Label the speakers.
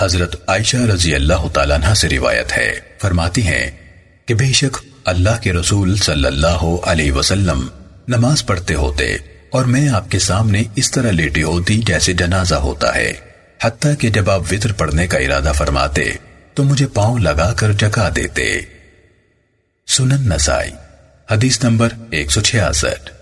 Speaker 1: حضرت عائشہ رضی اللہ تعالیٰ عنہ سے روایت ہے۔ فرماتی ہیں کہ بے شک اللہ کے رسول صلی اللہ علیہ وسلم نماز پڑھتے ہوتے اور میں آپ کے سامنے اس طرح لیٹی ہوتی جیسے جنازہ ہوتا ہے۔ حتیٰ کہ جب آپ وطر پڑھنے کا ارادہ فرماتے تو مجھے پاؤں لگا کر جگا دیتے۔ سنن نسائی، حدیث نمبر ایک سو چھیاسٹھ۔